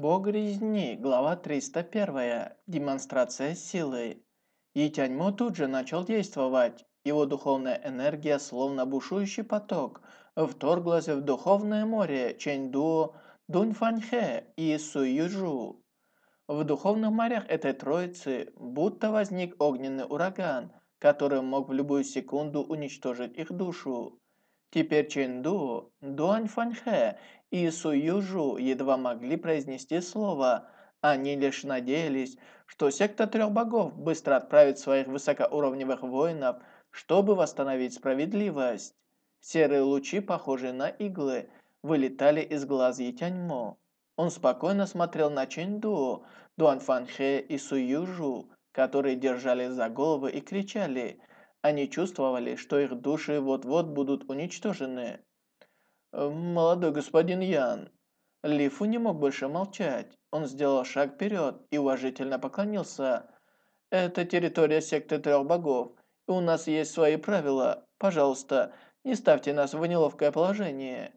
Бог резни, глава 301. Демонстрация силы. Итяньмо тут же начал действовать. Его духовная энергия, словно бушующий поток, вторглась в духовное море Чэньду, Дуньфаньхэ и Суюжу. В духовных морях этой троицы будто возник огненный ураган, который мог в любую секунду уничтожить их душу. Теперь Чэнду, Дуаньфаньхэ и Суюжу едва могли произнести слово. Они лишь надеялись, что секта трех богов быстро отправит своих высокоуровневых воинов, чтобы восстановить справедливость. Серые лучи, похожие на иглы, вылетали из глаз Етяньмо. Он спокойно смотрел на Чэнду, Дуанфанхэ и Суюжу, которые держались за головы и кричали. Они чувствовали, что их души вот-вот будут уничтожены. Э, «Молодой господин Ян». Лифу не мог больше молчать. Он сделал шаг вперед и уважительно поклонился. «Это территория секты трех богов, и у нас есть свои правила. Пожалуйста, не ставьте нас в неловкое положение».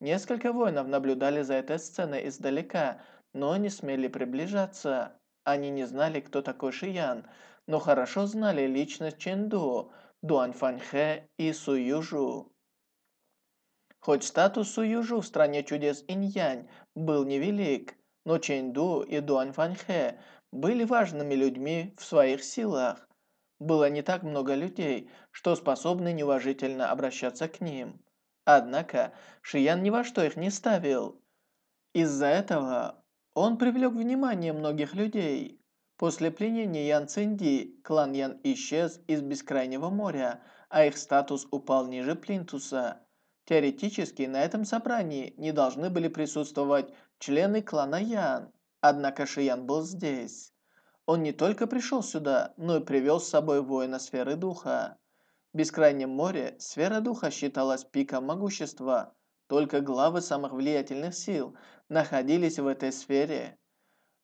Несколько воинов наблюдали за этой сценой издалека, но не смели приближаться. Они не знали, кто такой Шиян, но хорошо знали личность Чэнду, Дуань Фаньхэ и Су Южу. Хоть статус Суюжу в стране чудес Инь-Янь был невелик, но Чэньду и Дуань Фаньхэ были важными людьми в своих силах. Было не так много людей, что способны неуважительно обращаться к ним. Однако Шиян ни во что их не ставил. Из-за этого он привлек внимание многих людей. После пленения Ян Цинди клан Ян исчез из Бескрайнего моря, а их статус упал ниже Плинтуса. Теоретически на этом собрании не должны были присутствовать члены клана Ян, однако Шиян был здесь. Он не только пришел сюда, но и привел с собой воина сферы духа. В Бескрайнем море сфера духа считалась пиком могущества. Только главы самых влиятельных сил находились в этой сфере.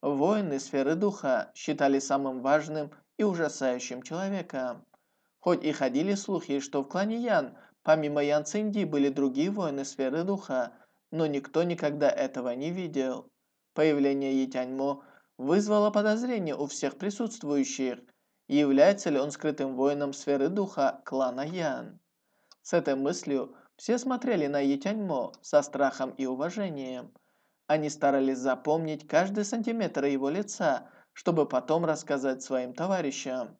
Воины сферы духа считали самым важным и ужасающим человеком. Хоть и ходили слухи, что в клане Ян Помимо Ян Цинди были другие воины сферы духа, но никто никогда этого не видел. Появление Етяньмо вызвало подозрение у всех присутствующих, является ли он скрытым воином сферы духа клана Ян. С этой мыслью все смотрели на Етяньмо со страхом и уважением. Они старались запомнить каждый сантиметр его лица, чтобы потом рассказать своим товарищам.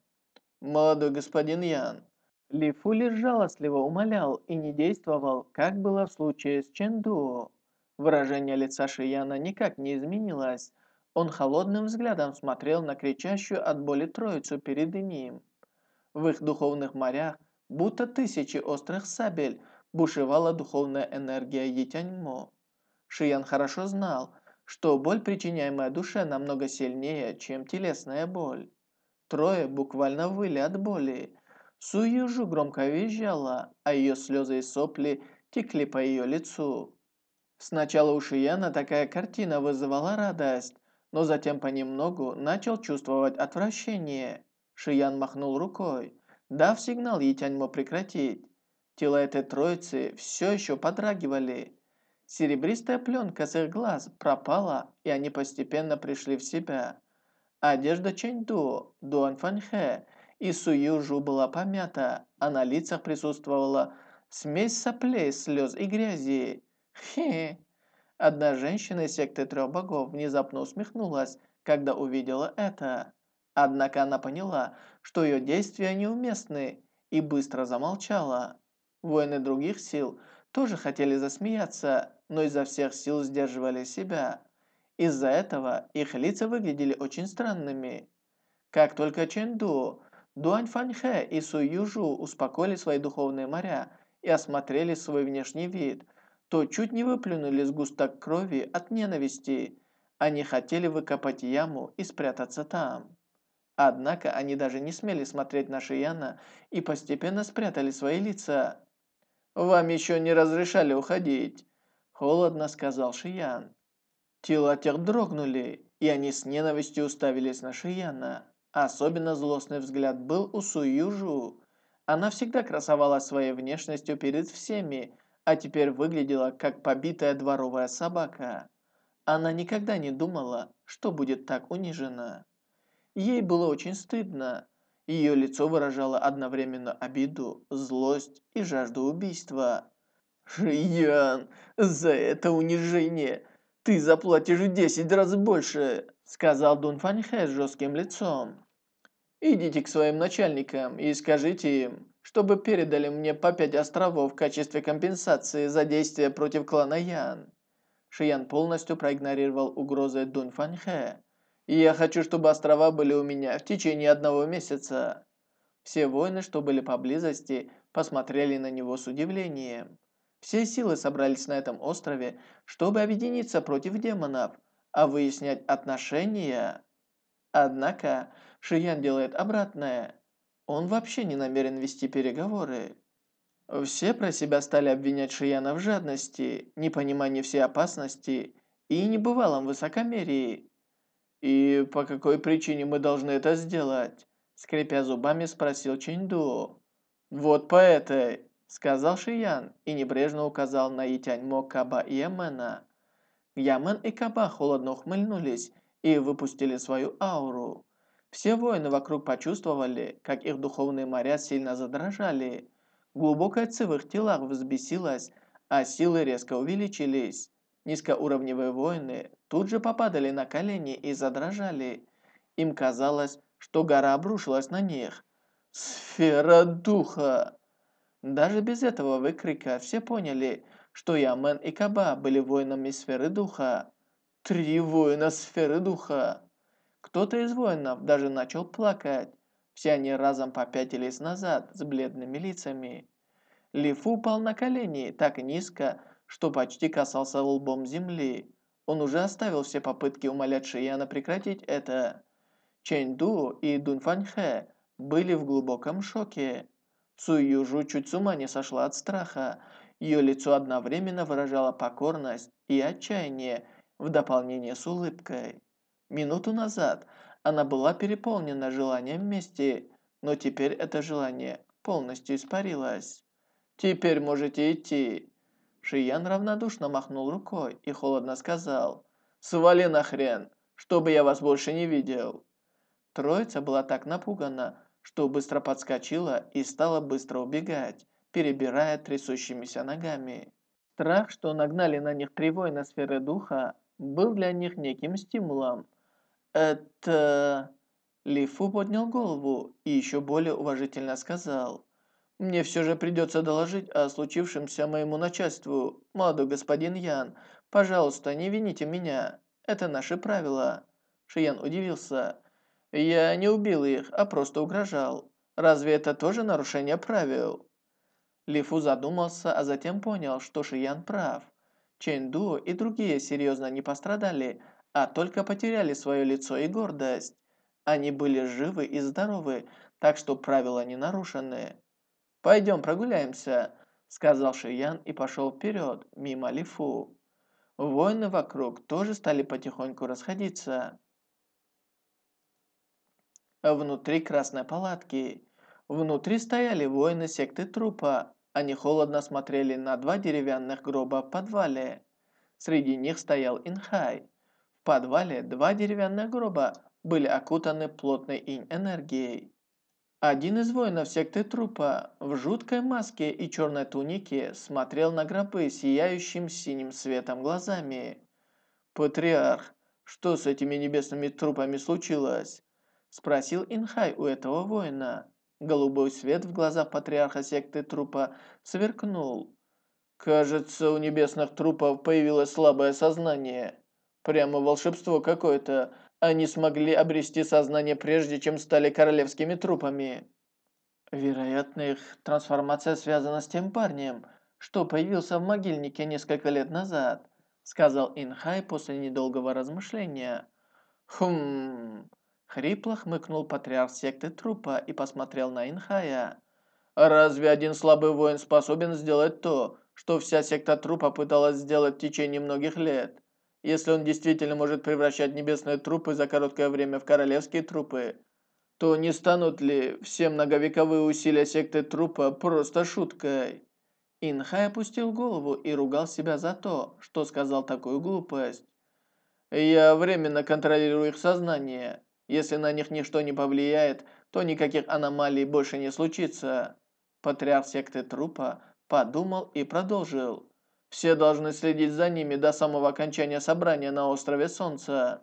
«Молодой господин Ян, ли Фу лишь жалостливо умолял и не действовал, как было в случае с Чэнду. Выражение лица Шияна никак не изменилось. Он холодным взглядом смотрел на кричащую от боли троицу перед ним. В их духовных морях, будто тысячи острых сабель, бушевала духовная энергия Етяньмо. Шиян хорошо знал, что боль, причиняемая душе, намного сильнее, чем телесная боль. Трое буквально выли от боли, Суюжу громко визжала, а ее слезы и сопли текли по ее лицу. Сначала у Шияна такая картина вызывала радость, но затем понемногу начал чувствовать отвращение. Шиян махнул рукой, дав сигнал Етяньмо прекратить. Тела этой троицы все еще подрагивали. Серебристая пленка с их глаз пропала, и они постепенно пришли в себя. Одежда Чэньду, Дуан Фанхэ и Суюжу была помята, а на лицах присутствовала смесь соплей, слез и грязи. Хе! Одна женщина из секты трех богов внезапно усмехнулась, когда увидела это. Однако она поняла, что ее действия неуместны, и быстро замолчала. Воины других сил тоже хотели засмеяться, но изо всех сил сдерживали себя. Из-за этого их лица выглядели очень странными. Как только Чэнду Дуань Фаньхэ и Су Южу успокоили свои духовные моря и осмотрели свой внешний вид, то чуть не выплюнули сгусток крови от ненависти. Они хотели выкопать яму и спрятаться там. Однако они даже не смели смотреть на Шияна и постепенно спрятали свои лица. «Вам еще не разрешали уходить», – холодно сказал Шиян. Тела тех дрогнули, и они с ненавистью уставились на Шияна. Особенно злостный взгляд был у Суюжу. Она всегда красовалась своей внешностью перед всеми, а теперь выглядела как побитая дворовая собака. Она никогда не думала, что будет так унижена. Ей было очень стыдно. Ее лицо выражало одновременно обиду, злость и жажду убийства. «Шиян, за это унижение ты заплатишь в десять раз больше», сказал Дун Фаньхэ с жестким лицом. «Идите к своим начальникам и скажите им, чтобы передали мне по пять островов в качестве компенсации за действия против клана Ян». Шиян полностью проигнорировал угрозы Дун Фаньхэ. «И я хочу, чтобы острова были у меня в течение одного месяца». Все воины, что были поблизости, посмотрели на него с удивлением. Все силы собрались на этом острове, чтобы объединиться против демонов, а выяснять отношения... Однако Шиян делает обратное. Он вообще не намерен вести переговоры. Все про себя стали обвинять Шияна в жадности, непонимании всей опасности и небывалом высокомерии. «И по какой причине мы должны это сделать?» Скрипя зубами, спросил Чэньду. «Вот по этой», — сказал Шиян и небрежно указал на Итяньмо, Каба и Ямена. Ямен и Каба холодно ухмыльнулись и выпустили свою ауру. Все воины вокруг почувствовали, как их духовные моря сильно задрожали. Глубокая ци в их телах взбесилась, а силы резко увеличились. Низкоуровневые воины тут же попадали на колени и задрожали. Им казалось, что гора обрушилась на них. «Сфера духа!» Даже без этого выкрика все поняли, что Ямен и Каба были воинами сферы духа. Три воина сферы духа! Кто-то из воинов даже начал плакать. Все они разом попятились назад с бледными лицами. Лифу упал на колени так низко, что почти касался лбом земли. Он уже оставил все попытки умолять Шияна прекратить это. Чэнь Ду и Дун Фаньхэ были в глубоком шоке. Цу Южу чуть с ума не сошла от страха. Ее лицо одновременно выражало покорность и отчаяние в дополнение с улыбкой. Минуту назад она была переполнена желанием мести, но теперь это желание полностью испарилось. «Теперь можете идти». Шиян равнодушно махнул рукой и холодно сказал «Свали нахрен, чтобы я вас больше не видел». Троица была так напугана, что быстро подскочила и стала быстро убегать, перебирая трясущимися ногами. Страх, что нагнали на них три воина сферы духа, был для них неким стимулом, «Это...» Лифу поднял голову и еще более уважительно сказал. «Мне все же придется доложить о случившемся моему начальству. Молодой господин Ян, пожалуйста, не вините меня. Это наши правила». Шиян удивился. «Я не убил их, а просто угрожал. Разве это тоже нарушение правил?» Лифу задумался, а затем понял, что Шиян прав. Чэнду и другие серьезно не пострадали, а только потеряли свое лицо и гордость. Они были живы и здоровы, так что правила не нарушены. «Пойдем прогуляемся», — сказал Шиян и пошел вперед, мимо Лифу. Воины вокруг тоже стали потихоньку расходиться. Внутри красной палатки. Внутри стояли воины секты трупа. Они холодно смотрели на два деревянных гроба в подвале. Среди них стоял Инхай подвале два деревянных гроба были окутаны плотной инь-энергией. Один из воинов секты трупа в жуткой маске и черной тунике смотрел на гробы сияющим синим светом глазами. «Патриарх, что с этими небесными трупами случилось?» Спросил Инхай у этого воина. Голубой свет в глазах патриарха секты трупа сверкнул. «Кажется, у небесных трупов появилось слабое сознание. Прямо волшебство какое-то. Они смогли обрести сознание прежде, чем стали королевскими трупами. Вероятно, их трансформация связана с тем парнем, что появился в могильнике несколько лет назад, сказал Инхай после недолгого размышления. Хм... Хрипло хмыкнул патриарх секты трупа и посмотрел на Инхая. «Разве один слабый воин способен сделать то, что вся секта трупа пыталась сделать в течение многих лет? Если он действительно может превращать небесные трупы за короткое время в королевские трупы, то не станут ли все многовековые усилия секты трупа просто шуткой? Инхай опустил голову и ругал себя за то, что сказал такую глупость. Я временно контролирую их сознание. Если на них ничто не повлияет, то никаких аномалий больше не случится. Патриарх секты трупа подумал и продолжил. Все должны следить за ними до самого окончания собрания на острове Солнца.